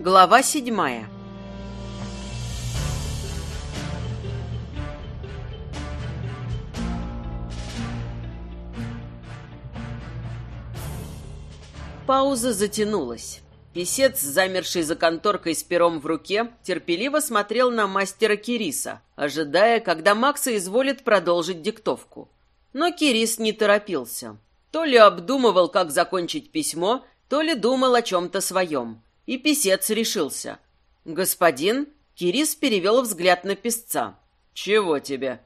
Глава седьмая Пауза затянулась. Песец, замерший за конторкой с пером в руке, терпеливо смотрел на мастера Кириса, ожидая, когда Макса изволит продолжить диктовку. Но Кирис не торопился. То ли обдумывал, как закончить письмо, то ли думал о чем-то своем. И писец решился. «Господин?» Кирис перевел взгляд на писца. «Чего тебе?»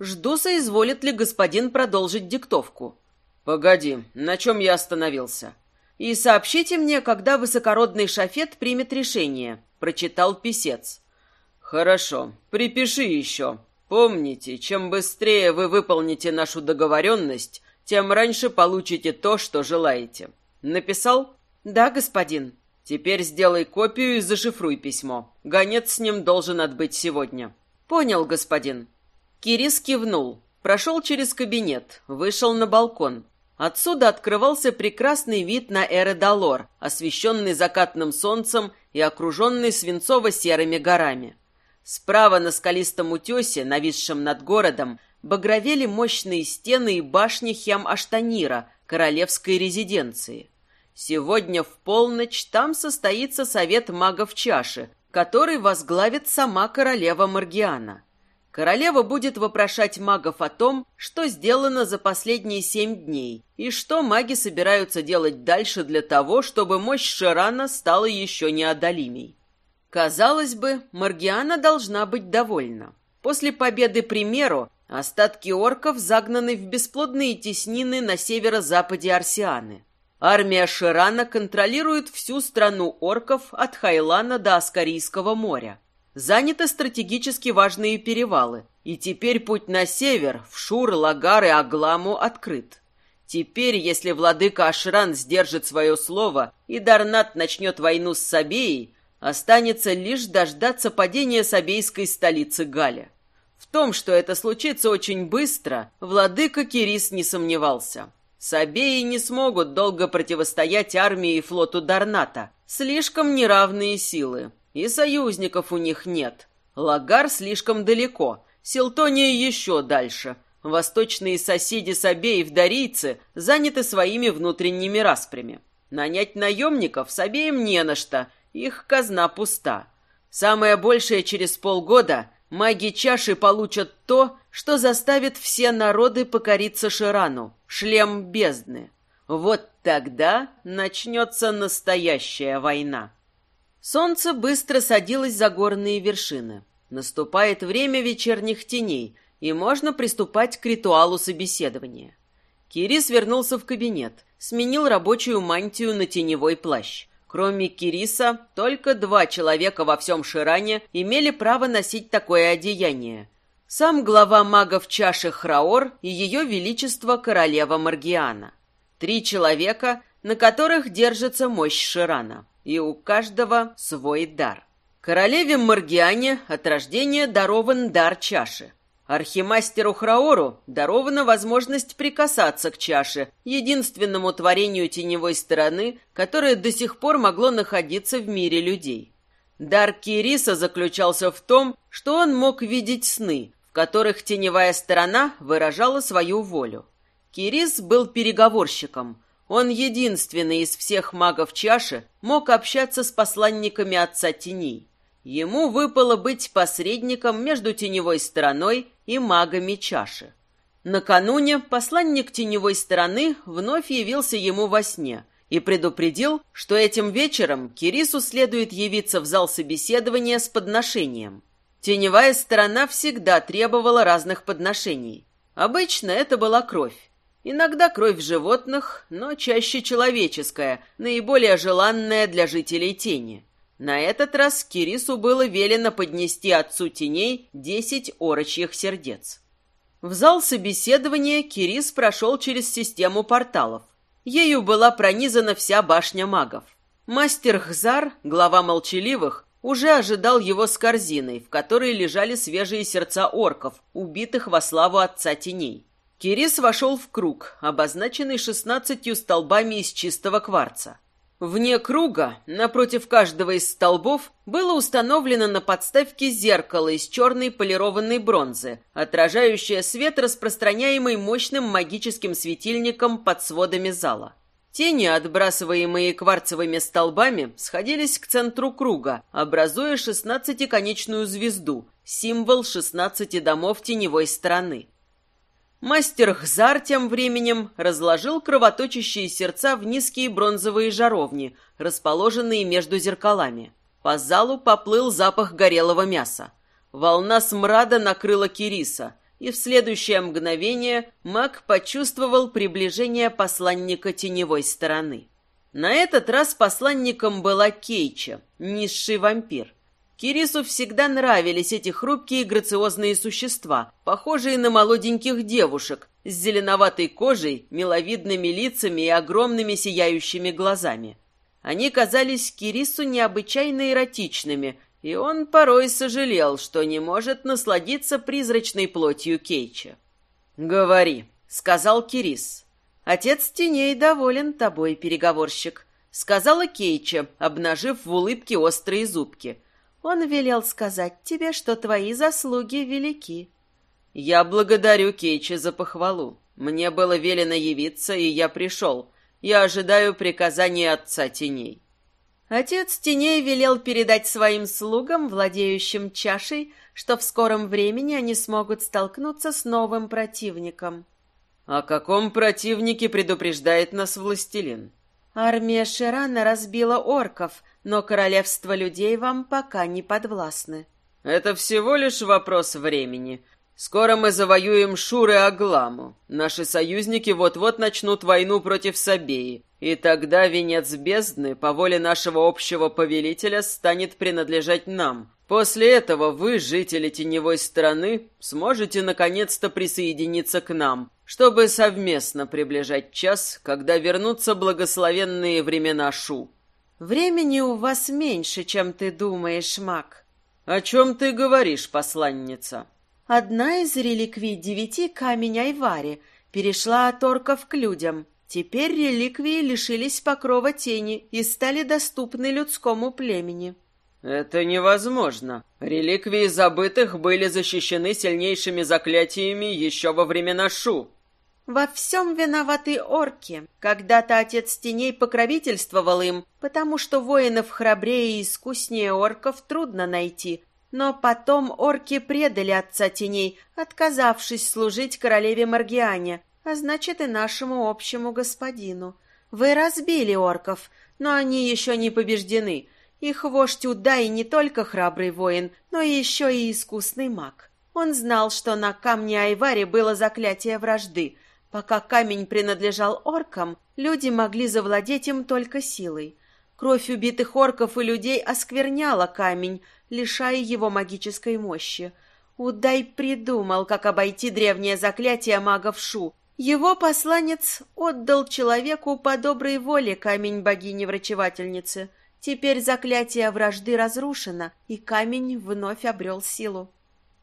«Жду, соизволит ли господин продолжить диктовку». «Погоди, на чем я остановился?» «И сообщите мне, когда высокородный шафет примет решение», — прочитал писец. «Хорошо, припиши еще. Помните, чем быстрее вы выполните нашу договоренность, тем раньше получите то, что желаете. Написал? Да, господин. Теперь сделай копию и зашифруй письмо. Гонец с ним должен отбыть сегодня. Понял, господин. Кирис кивнул, прошел через кабинет, вышел на балкон. Отсюда открывался прекрасный вид на Эредалор, освещенный закатным солнцем и окруженный свинцово-серыми горами. Справа на скалистом утесе, нависшем над городом, багровели мощные стены и башни Хем-Аштанира, королевской резиденции. Сегодня в полночь там состоится совет магов чаши, который возглавит сама королева Маргиана. Королева будет вопрошать магов о том, что сделано за последние семь дней, и что маги собираются делать дальше для того, чтобы мощь Ширана стала еще неодолимей. Казалось бы, Маргиана должна быть довольна. После победы примеру Остатки орков загнаны в бесплодные теснины на северо-западе Арсианы. Армия Ширана контролирует всю страну орков от Хайлана до Аскарийского моря. Заняты стратегически важные перевалы, и теперь путь на север, в Шур, Лагар и Агламу открыт. Теперь, если владыка Ашран сдержит свое слово и Дарнат начнет войну с Сабеей, останется лишь дождаться падения сабейской столицы Галя. В том, что это случится очень быстро, владыка Кирис не сомневался. Сабеи не смогут долго противостоять армии и флоту Дарната. Слишком неравные силы. И союзников у них нет. Лагар слишком далеко, Силтония еще дальше. Восточные соседи Сабеев дарийцы заняты своими внутренними распрями. Нанять наемников Сабеям не на что, их казна пуста. Самое большее через полгода Маги чаши получат то, что заставит все народы покориться Ширану — шлем бездны. Вот тогда начнется настоящая война. Солнце быстро садилось за горные вершины. Наступает время вечерних теней, и можно приступать к ритуалу собеседования. Кирис вернулся в кабинет, сменил рабочую мантию на теневой плащ. Кроме Кириса, только два человека во всем Ширане имели право носить такое одеяние. Сам глава магов чаши Храор и ее величество королева Маргиана. Три человека, на которых держится мощь Ширана, и у каждого свой дар. Королеве Маргиане от рождения дарован дар чаши. Архимастеру Храору дарована возможность прикасаться к чаше, единственному творению теневой стороны, которое до сих пор могло находиться в мире людей. Дар Кириса заключался в том, что он мог видеть сны, которых теневая сторона выражала свою волю. Кирис был переговорщиком. Он единственный из всех магов чаши мог общаться с посланниками Отца Теней. Ему выпало быть посредником между теневой стороной и магами чаши. Накануне посланник теневой стороны вновь явился ему во сне и предупредил, что этим вечером Кирису следует явиться в зал собеседования с подношением. Теневая сторона всегда требовала разных подношений. Обычно это была кровь. Иногда кровь животных, но чаще человеческая, наиболее желанная для жителей тени. На этот раз Кирису было велено поднести отцу теней десять орочьих сердец. В зал собеседования Кирис прошел через систему порталов. Ею была пронизана вся башня магов. Мастер Хзар, глава молчаливых, уже ожидал его с корзиной, в которой лежали свежие сердца орков, убитых во славу Отца Теней. Кирис вошел в круг, обозначенный шестнадцатью столбами из чистого кварца. Вне круга, напротив каждого из столбов, было установлено на подставке зеркало из черной полированной бронзы, отражающее свет, распространяемый мощным магическим светильником под сводами зала. Тени, отбрасываемые кварцевыми столбами, сходились к центру круга, образуя шестнадцатиконечную звезду, символ шестнадцати домов теневой стороны. Мастер Хзар тем временем разложил кровоточащие сердца в низкие бронзовые жаровни, расположенные между зеркалами. По залу поплыл запах горелого мяса. Волна смрада накрыла Кириса, и в следующее мгновение маг почувствовал приближение посланника теневой стороны. На этот раз посланником была Кейча, низший вампир. Кирису всегда нравились эти хрупкие грациозные существа, похожие на молоденьких девушек, с зеленоватой кожей, миловидными лицами и огромными сияющими глазами. Они казались Кирису необычайно эротичными, и он порой сожалел, что не может насладиться призрачной плотью Кейча. «Говори», — сказал Кирис. «Отец теней доволен тобой, переговорщик», — сказала Кейча, обнажив в улыбке острые зубки — он велел сказать тебе, что твои заслуги велики. Я благодарю Кейча за похвалу. Мне было велено явиться, и я пришел. Я ожидаю приказания Отца Теней. Отец Теней велел передать своим слугам, владеющим чашей, что в скором времени они смогут столкнуться с новым противником. О каком противнике предупреждает нас властелин? Армия Ширана разбила орков, но королевство людей вам пока не подвластны. Это всего лишь вопрос времени. Скоро мы завоюем Шур и Агламу. Наши союзники вот-вот начнут войну против Сабеи, и тогда венец бездны по воле нашего общего повелителя станет принадлежать нам. После этого вы, жители теневой страны, сможете наконец-то присоединиться к нам, чтобы совместно приближать час, когда вернутся благословенные времена Шу. Времени у вас меньше, чем ты думаешь, маг. О чем ты говоришь, посланница? Одна из реликвий девяти камень Айвари перешла от орков к людям. Теперь реликвии лишились покрова тени и стали доступны людскому племени. Это невозможно. Реликвии забытых были защищены сильнейшими заклятиями еще во времена Шу. Во всем виноваты орки. Когда-то отец теней покровительствовал им, потому что воинов храбрее и искуснее орков трудно найти. Но потом орки предали отца теней, отказавшись служить королеве Маргиане, а значит и нашему общему господину. Вы разбили орков, но они еще не побеждены. Их вождь Удай не только храбрый воин, но еще и искусный маг. Он знал, что на камне Айвари было заклятие вражды — Пока камень принадлежал оркам, люди могли завладеть им только силой. Кровь убитых орков и людей оскверняла камень, лишая его магической мощи. Удай придумал, как обойти древнее заклятие магов Шу. Его посланец отдал человеку по доброй воле камень богини-врачевательницы. Теперь заклятие вражды разрушено, и камень вновь обрел силу.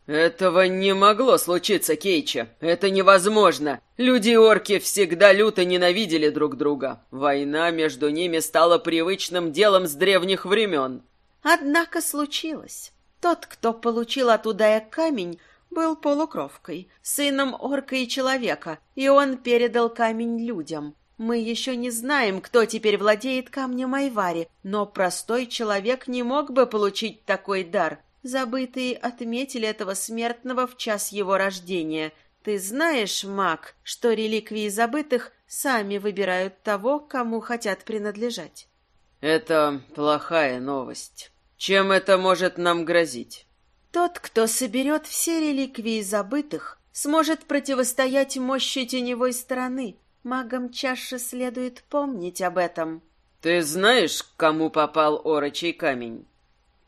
«Этого не могло случиться, Кейча. Это невозможно. Люди и орки всегда люто ненавидели друг друга. Война между ними стала привычным делом с древних времен». Однако случилось. Тот, кто получил от Удая камень, был полукровкой, сыном орка и человека, и он передал камень людям. Мы еще не знаем, кто теперь владеет камнем Айвари, но простой человек не мог бы получить такой дар, Забытые отметили этого смертного в час его рождения. Ты знаешь, маг, что реликвии забытых сами выбирают того, кому хотят принадлежать. Это плохая новость. Чем это может нам грозить? Тот, кто соберет все реликвии забытых, сможет противостоять мощи теневой стороны. Магам чаще следует помнить об этом. Ты знаешь, к кому попал орочий камень?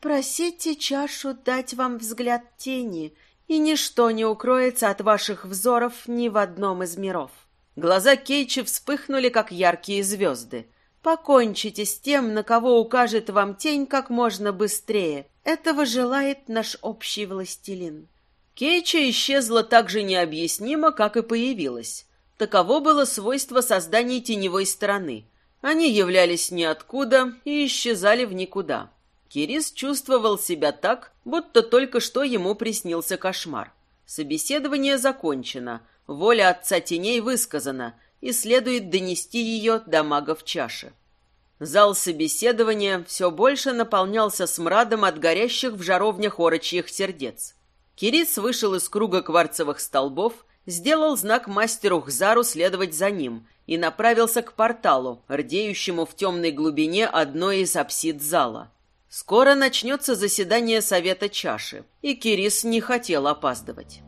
Просите чашу дать вам взгляд тени, и ничто не укроется от ваших взоров ни в одном из миров. Глаза Кейчи вспыхнули, как яркие звезды. Покончите с тем, на кого укажет вам тень как можно быстрее. Этого желает наш общий властелин. Кейча исчезла так же необъяснимо, как и появилась. Таково было свойство создания теневой стороны. Они являлись ниоткуда и исчезали в никуда. Кирис чувствовал себя так, будто только что ему приснился кошмар. Собеседование закончено, воля отца теней высказана, и следует донести ее до магов чаши. Зал собеседования все больше наполнялся смрадом от горящих в жаровнях орочьих сердец. Кирис вышел из круга кварцевых столбов, сделал знак мастеру Хзару следовать за ним и направился к порталу, рдеющему в темной глубине одной из апсид зала. Скоро начнется заседание Совета Чаши, и Кирис не хотел опаздывать.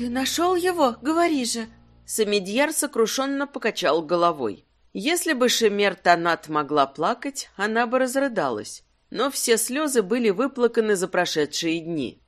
«Ты нашел его? Говори же!» Самедьяр сокрушенно покачал головой. Если бы Шемер Танат могла плакать, она бы разрыдалась. Но все слезы были выплаканы за прошедшие дни.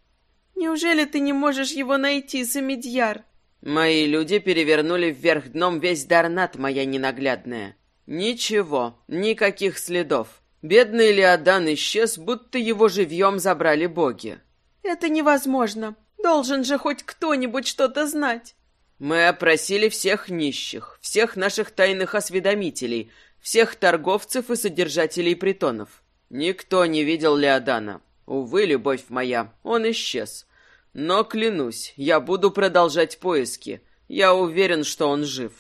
«Неужели ты не можешь его найти, Самедьяр?» «Мои люди перевернули вверх дном весь Дарнат, моя ненаглядная. Ничего, никаких следов. Бедный Леодан исчез, будто его живьем забрали боги». «Это невозможно. Должен же хоть кто-нибудь что-то знать. Мы опросили всех нищих, всех наших тайных осведомителей, всех торговцев и содержателей притонов. Никто не видел Леодана. Увы, любовь моя, он исчез. Но, клянусь, я буду продолжать поиски. Я уверен, что он жив.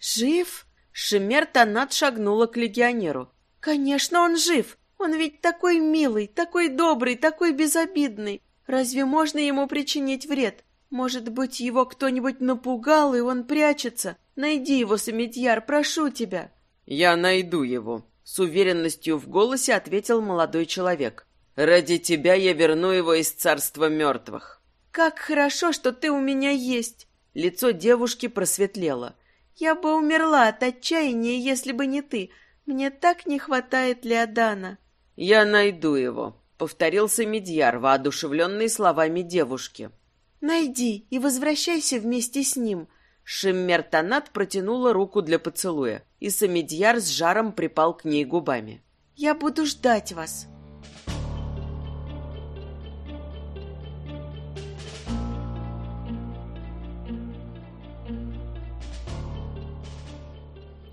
Жив? Шемер Танат шагнула к легионеру. Конечно, он жив. Он ведь такой милый, такой добрый, такой безобидный. Разве можно ему причинить вред? Может быть, его кто-нибудь напугал, и он прячется? Найди его, Самедьяр, прошу тебя. Я найду его, с уверенностью в голосе ответил молодой человек. Ради тебя я верну его из царства мертвых. Как хорошо, что ты у меня есть. Лицо девушки просветлело. Я бы умерла от отчаяния, если бы не ты. Мне так не хватает Леодана. Я найду его, повторился Медьяр, воодушевленный словами девушки. «Найди и возвращайся вместе с ним». Шиммертонат протянула руку для поцелуя, и Самедьяр с жаром припал к ней губами. «Я буду ждать вас».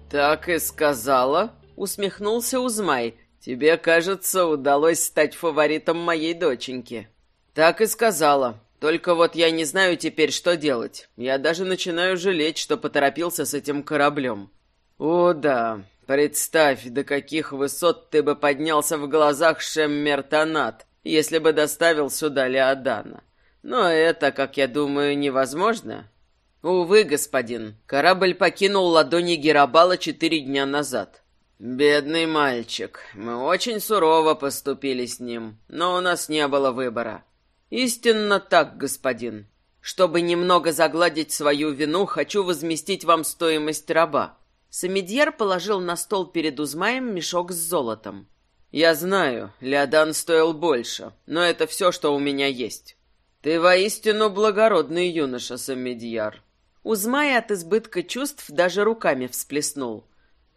«Так и сказала?» — усмехнулся Узмай, Тебе, кажется, удалось стать фаворитом моей доченьки. Так и сказала. Только вот я не знаю теперь, что делать. Я даже начинаю жалеть, что поторопился с этим кораблем. О, да. Представь, до каких высот ты бы поднялся в глазах Шеммертонат, если бы доставил сюда Леодана. Но это, как я думаю, невозможно. Увы, господин, корабль покинул ладони Герабала четыре дня назад. «Бедный мальчик. Мы очень сурово поступили с ним, но у нас не было выбора». «Истинно так, господин. Чтобы немного загладить свою вину, хочу возместить вам стоимость раба». Самедьер положил на стол перед Узмаем мешок с золотом. «Я знаю, Леодан стоил больше, но это все, что у меня есть. Ты воистину благородный юноша, Самедьяр». Узмай от избытка чувств даже руками всплеснул.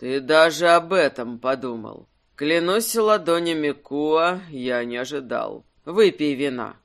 Ты даже об этом подумал. Клянусь ладонями Куа, я не ожидал. Выпей вина.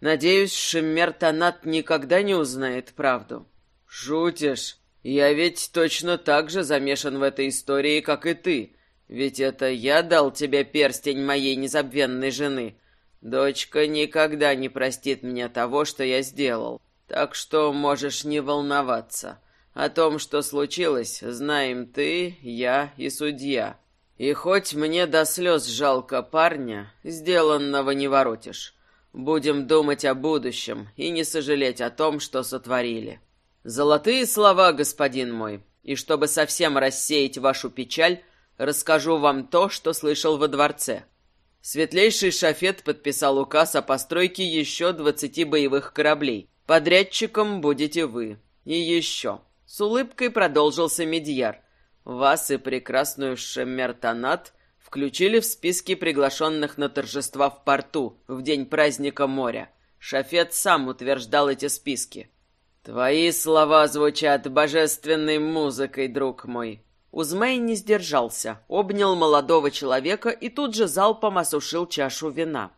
Надеюсь, Шиммер Танат никогда не узнает правду. Шутишь? Я ведь точно так же замешан в этой истории, как и ты. Ведь это я дал тебе перстень моей незабвенной жены. Дочка никогда не простит мне того, что я сделал. Так что можешь не волноваться. О том, что случилось, знаем ты, я и судья. И хоть мне до слез жалко парня, сделанного не воротишь. Будем думать о будущем и не сожалеть о том, что сотворили. Золотые слова, господин мой, и чтобы совсем рассеять вашу печаль, расскажу вам то, что слышал во дворце. Светлейший Шафет подписал указ о постройке еще двадцати боевых кораблей. Подрядчиком будете вы. И еще. С улыбкой продолжился Медьяр. Вас и прекрасную Шеммертонат включили в списки приглашенных на торжества в порту в день праздника моря. Шафет сам утверждал эти списки. Твои слова звучат божественной музыкой, друг мой. Узмей не сдержался, обнял молодого человека и тут же залпом осушил чашу вина.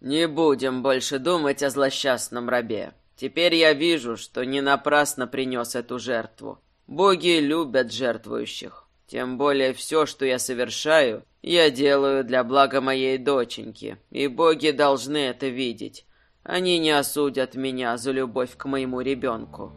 «Не будем больше думать о злосчастном рабе. Теперь я вижу, что не напрасно принес эту жертву. Боги любят жертвующих. Тем более все, что я совершаю, я делаю для блага моей доченьки, и боги должны это видеть. Они не осудят меня за любовь к моему ребенку».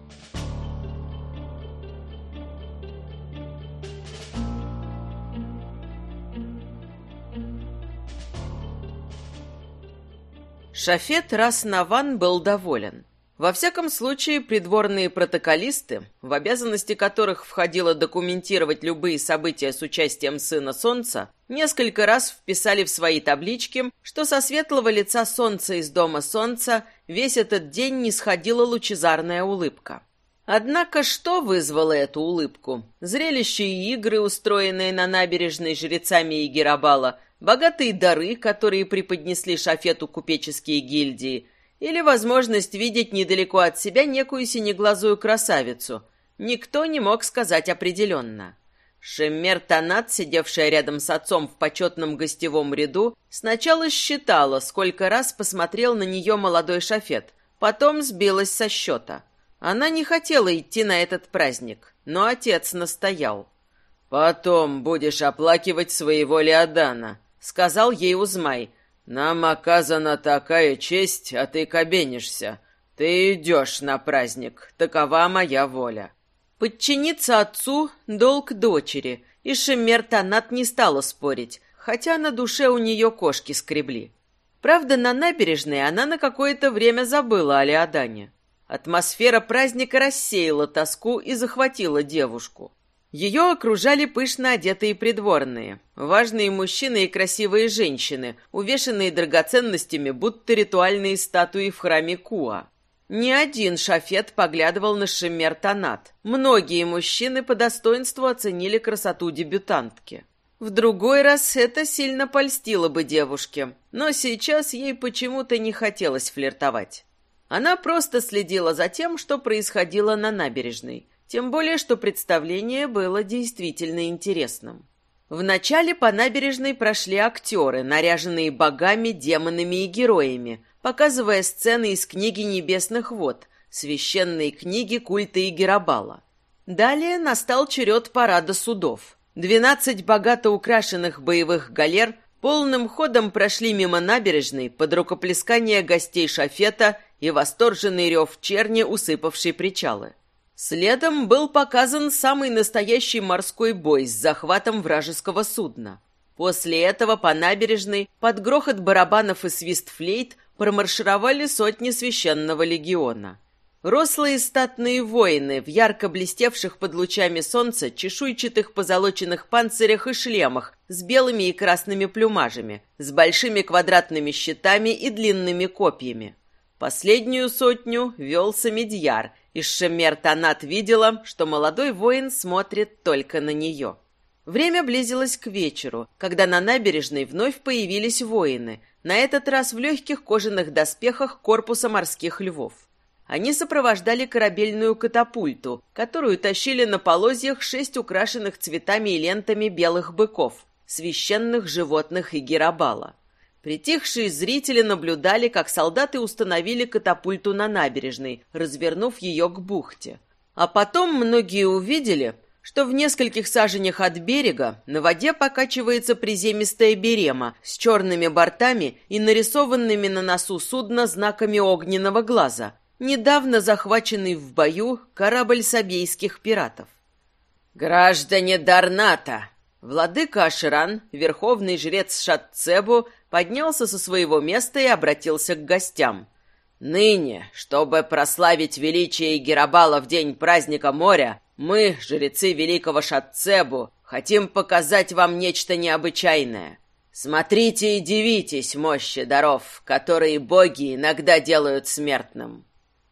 Шафет Раснаван был доволен. Во всяком случае, придворные протоколисты, в обязанности которых входило документировать любые события с участием Сына Солнца, несколько раз вписали в свои таблички, что со светлого лица Солнца из Дома Солнца весь этот день не сходила лучезарная улыбка. Однако что вызвало эту улыбку? Зрелище и игры, устроенные на набережной жрецами Игерабала – богатые дары, которые преподнесли Шафету купеческие гильдии, или возможность видеть недалеко от себя некую синеглазую красавицу. Никто не мог сказать определенно. Шеммер Танат, сидевшая рядом с отцом в почетном гостевом ряду, сначала считала, сколько раз посмотрел на нее молодой Шафет, потом сбилась со счета. Она не хотела идти на этот праздник, но отец настоял. «Потом будешь оплакивать своего Леодана», сказал ей Узмай. «Нам оказана такая честь, а ты кабенишься. Ты идешь на праздник, такова моя воля». Подчиниться отцу — долг дочери, и Шемер Танат не стала спорить, хотя на душе у нее кошки скребли. Правда, на набережной она на какое-то время забыла о Леодане. Атмосфера праздника рассеяла тоску и захватила девушку. Ее окружали пышно одетые придворные, важные мужчины и красивые женщины, увешанные драгоценностями, будто ритуальные статуи в храме Куа. Ни один шафет поглядывал на Шемер Танат. Многие мужчины по достоинству оценили красоту дебютантки. В другой раз это сильно польстило бы девушке, но сейчас ей почему-то не хотелось флиртовать. Она просто следила за тем, что происходило на набережной. Тем более, что представление было действительно интересным. Вначале по набережной прошли актеры, наряженные богами, демонами и героями, показывая сцены из книги «Небесных вод», священной книги культа Игерабала. Далее настал черед парада судов. Двенадцать богато украшенных боевых галер полным ходом прошли мимо набережной под рукоплескание гостей шафета и восторженный рев черни, усыпавший причалы. Следом был показан самый настоящий морской бой с захватом вражеского судна. После этого по набережной под грохот барабанов и свист флейт промаршировали сотни священного легиона. Рослые статные воины в ярко блестевших под лучами солнца чешуйчатых позолоченных панцирях и шлемах с белыми и красными плюмажами, с большими квадратными щитами и длинными копьями. Последнюю сотню вел Самедьяр, и Шемер Танат видела, что молодой воин смотрит только на нее. Время близилось к вечеру, когда на набережной вновь появились воины, на этот раз в легких кожаных доспехах корпуса морских львов. Они сопровождали корабельную катапульту, которую тащили на полозьях шесть украшенных цветами и лентами белых быков, священных животных и герабала. Притихшие зрители наблюдали, как солдаты установили катапульту на набережной, развернув ее к бухте. А потом многие увидели, что в нескольких саженях от берега на воде покачивается приземистая берема с черными бортами и нарисованными на носу судна знаками огненного глаза, недавно захваченный в бою корабль сабейских пиратов. «Граждане Дарната!» Владыка Аширан, верховный жрец Шатцебу, поднялся со своего места и обратился к гостям. «Ныне, чтобы прославить величие Герабала в день праздника моря, мы, жрецы великого Шатцебу, хотим показать вам нечто необычайное. Смотрите и дивитесь мощи даров, которые боги иногда делают смертным».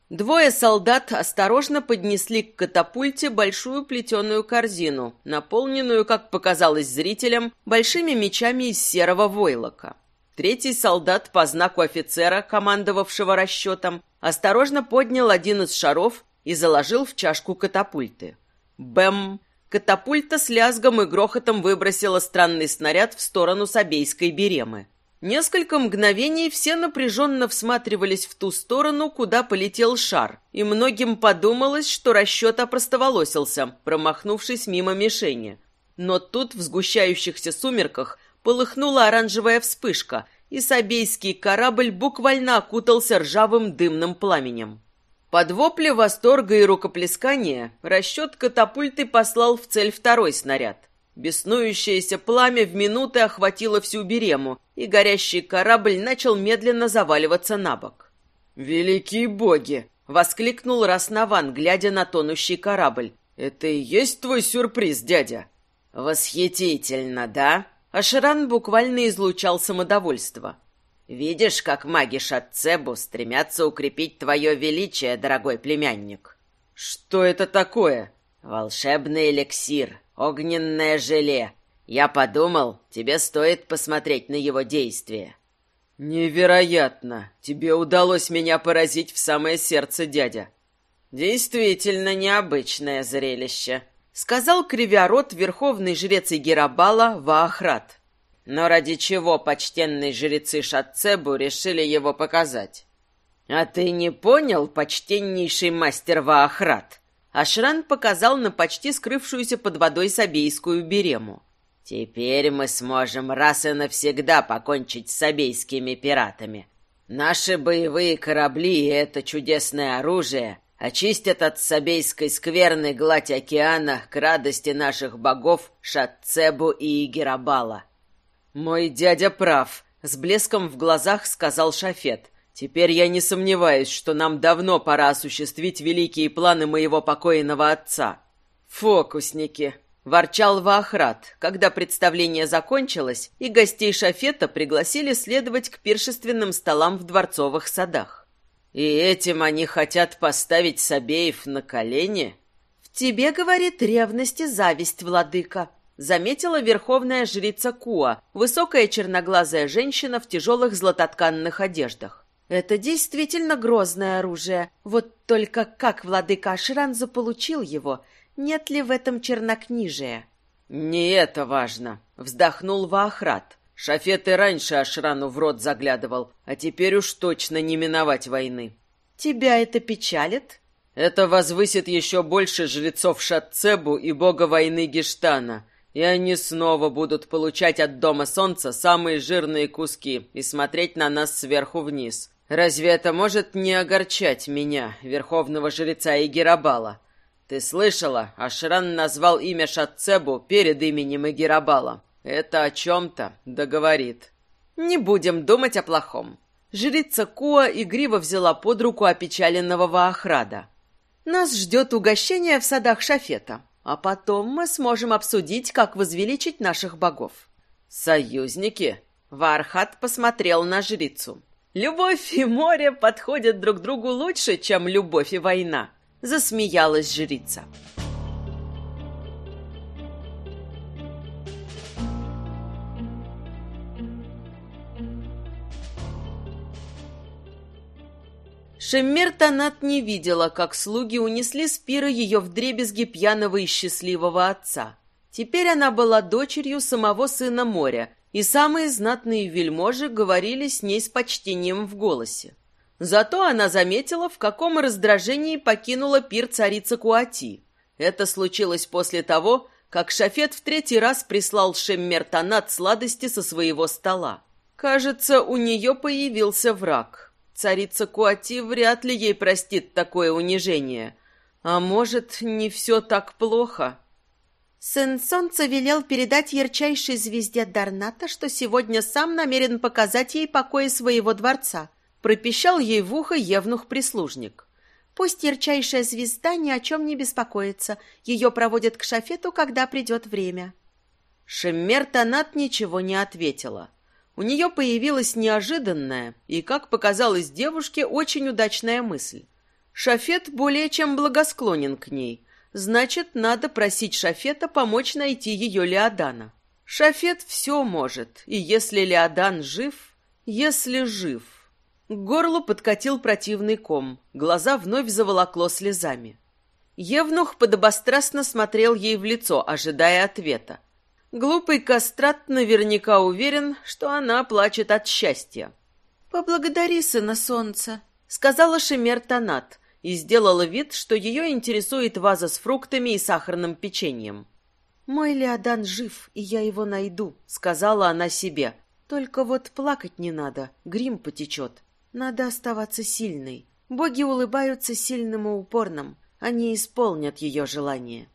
Двое солдат осторожно поднесли к катапульте большую плетеную корзину, наполненную, как показалось зрителям, большими мечами из серого войлока. Третий солдат по знаку офицера, командовавшего расчетом, осторожно поднял один из шаров и заложил в чашку катапульты. Бэм! Катапульта с лязгом и грохотом выбросила странный снаряд в сторону Сабейской беремы. Несколько мгновений все напряженно всматривались в ту сторону, куда полетел шар, и многим подумалось, что расчет опростоволосился, промахнувшись мимо мишени. Но тут в сгущающихся сумерках полыхнула оранжевая вспышка, и сабейский корабль буквально окутался ржавым дымным пламенем. Под вопли восторга и рукоплескания расчет катапульты послал в цель второй снаряд. Беснующееся пламя в минуты охватило всю Берему, и горящий корабль начал медленно заваливаться на бок. «Великие боги!» — воскликнул Раснован, глядя на тонущий корабль. «Это и есть твой сюрприз, дядя?» «Восхитительно, да?» Аширан буквально излучал самодовольство. «Видишь, как маги Шатцебу стремятся укрепить твое величие, дорогой племянник?» «Что это такое?» «Волшебный эликсир, огненное желе. Я подумал, тебе стоит посмотреть на его действие». «Невероятно! Тебе удалось меня поразить в самое сердце, дядя!» «Действительно необычное зрелище», — сказал кривярот верховный жрец Игерабала Ваахрат. «Но ради чего почтенные жрецы Шатцебу решили его показать?» «А ты не понял, почтеннейший мастер Ваахрат?» Ашран показал на почти скрывшуюся под водой Сабейскую берему. «Теперь мы сможем раз и навсегда покончить с сабейскими пиратами. Наши боевые корабли и это чудесное оружие очистят от сабейской скверной гладь океана к радости наших богов Шатцебу и Игерабала». «Мой дядя прав», — с блеском в глазах сказал Шафет — Теперь я не сомневаюсь, что нам давно пора осуществить великие планы моего покойного отца. Фокусники, ворчал Вахрат, когда представление закончилось, и гостей Шафета пригласили следовать к пиршественным столам в дворцовых садах. И этим они хотят поставить Сабеев на колени? В тебе, говорит, ревность и зависть, владыка, заметила верховная жрица Куа, высокая черноглазая женщина в тяжелых златотканных одеждах. Это действительно грозное оружие. Вот только как владыка Ашран заполучил его? Нет ли в этом чернокнижия? «Не это важно», — вздохнул Ваахрат. Шафет и раньше Ашрану в рот заглядывал, а теперь уж точно не миновать войны. «Тебя это печалит?» «Это возвысит еще больше жрецов Шатцебу и бога войны Гештана, и они снова будут получать от Дома Солнца самые жирные куски и смотреть на нас сверху вниз. Разве это может не огорчать меня, верховного жреца Игерабала? Ты слышала, Ашран назвал имя Шатцебу перед именем Игерабала. Это о чем-то договорит. Не будем думать о плохом. Жрица Куа игриво взяла под руку опечаленного Ваахрада. Нас ждет угощение в садах Шафета, а потом мы сможем обсудить, как возвеличить наших богов. Союзники? Вархат посмотрел на жрицу. Любовь и море подходят друг другу лучше, чем любовь и война, засмеялась жрица. Шеммер Танат не видела, как слуги унесли с пира ее вдребезги пьяного и счастливого отца. Теперь она была дочерью самого сына моря и самые знатные вельможи говорили с ней с почтением в голосе. Зато она заметила, в каком раздражении покинула пир царица Куати. Это случилось после того, как Шафет в третий раз прислал Шеммертонат сладости со своего стола. Кажется, у нее появился враг. Царица Куати вряд ли ей простит такое унижение. А может, не все так плохо? Сын Солнца велел передать ярчайшей звезде Дарната, что сегодня сам намерен показать ей покои своего дворца. Пропищал ей в ухо евнух-прислужник. Пусть ярчайшая звезда ни о чем не беспокоится. Ее проводят к шафету, когда придет время. Шеммер Танат ничего не ответила. У нее появилась неожиданная и, как показалось девушке, очень удачная мысль. Шафет более чем благосклонен к ней – Значит, надо просить Шафета помочь найти ее Леодана. Шафет все может, и если Леодан жив, если жив... К горлу подкатил противный ком, глаза вновь заволокло слезами. Евнух подобострастно смотрел ей в лицо, ожидая ответа. Глупый кастрат наверняка уверен, что она плачет от счастья. «Поблагодари сына солнца», — сказала Шемер Танат и сделала вид, что ее интересует ваза с фруктами и сахарным печеньем. «Мой Леодан жив, и я его найду», — сказала она себе. «Только вот плакать не надо, грим потечет. Надо оставаться сильной. Боги улыбаются сильным и упорным. Они исполнят ее желание».